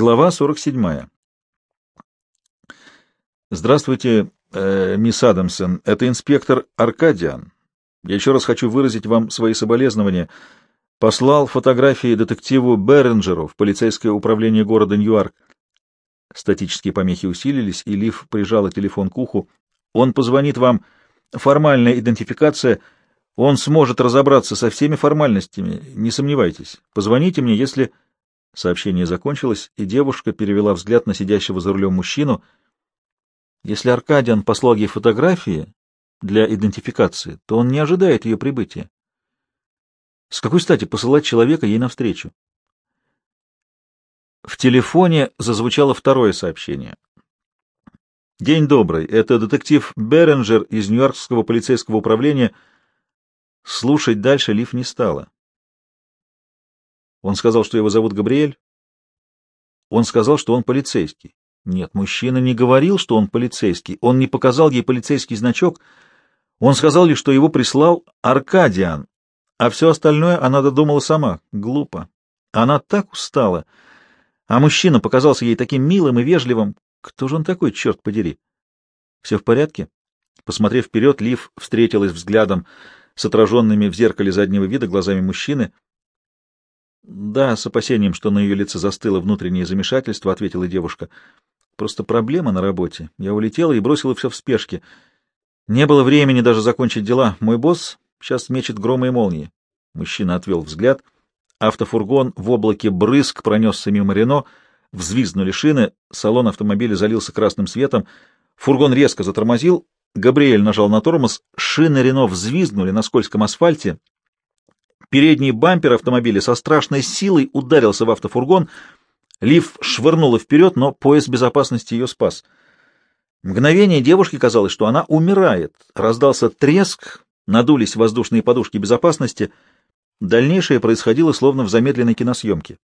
Глава 47. Здравствуйте, э, мисс Адамсон. Это инспектор Аркадиан. Я еще раз хочу выразить вам свои соболезнования. Послал фотографии детективу Беренджеру в полицейское управление города Ньюарк. Статические помехи усилились, и Лив прижала телефон к уху. Он позвонит вам. Формальная идентификация. Он сможет разобраться со всеми формальностями, не сомневайтесь. Позвоните мне, если... Сообщение закончилось, и девушка перевела взгляд на сидящего за рулем мужчину. Если Аркадиан послал ей фотографии для идентификации, то он не ожидает ее прибытия. С какой стати посылать человека ей навстречу? В телефоне зазвучало второе сообщение. «День добрый. Это детектив Беренджер из Нью-Йоркского полицейского управления. Слушать дальше Лив не стала. Он сказал, что его зовут Габриэль. Он сказал, что он полицейский. Нет, мужчина не говорил, что он полицейский. Он не показал ей полицейский значок. Он сказал лишь, что его прислал Аркадиан. А все остальное она додумала сама. Глупо. Она так устала. А мужчина показался ей таким милым и вежливым. Кто же он такой, черт подери? Все в порядке? Посмотрев вперед, Лив встретилась взглядом с отраженными в зеркале заднего вида глазами мужчины — да, с опасением, что на ее лице застыло внутреннее замешательство, ответила девушка. Просто проблема на работе. Я улетела и бросила все в спешке. Не было времени даже закончить дела. Мой босс сейчас мечет громы и молнии. Мужчина отвел взгляд. Автофургон в облаке брызг пронесся мимо Рено, взвизгнули шины, салон автомобиля залился красным светом, фургон резко затормозил, Габриэль нажал на тормоз, шины Рено взвизгнули на скользком асфальте, Передний бампер автомобиля со страшной силой ударился в автофургон. Лив швырнула вперед, но пояс безопасности ее спас. Мгновение девушке казалось, что она умирает. Раздался треск, надулись воздушные подушки безопасности. Дальнейшее происходило словно в замедленной киносъемке.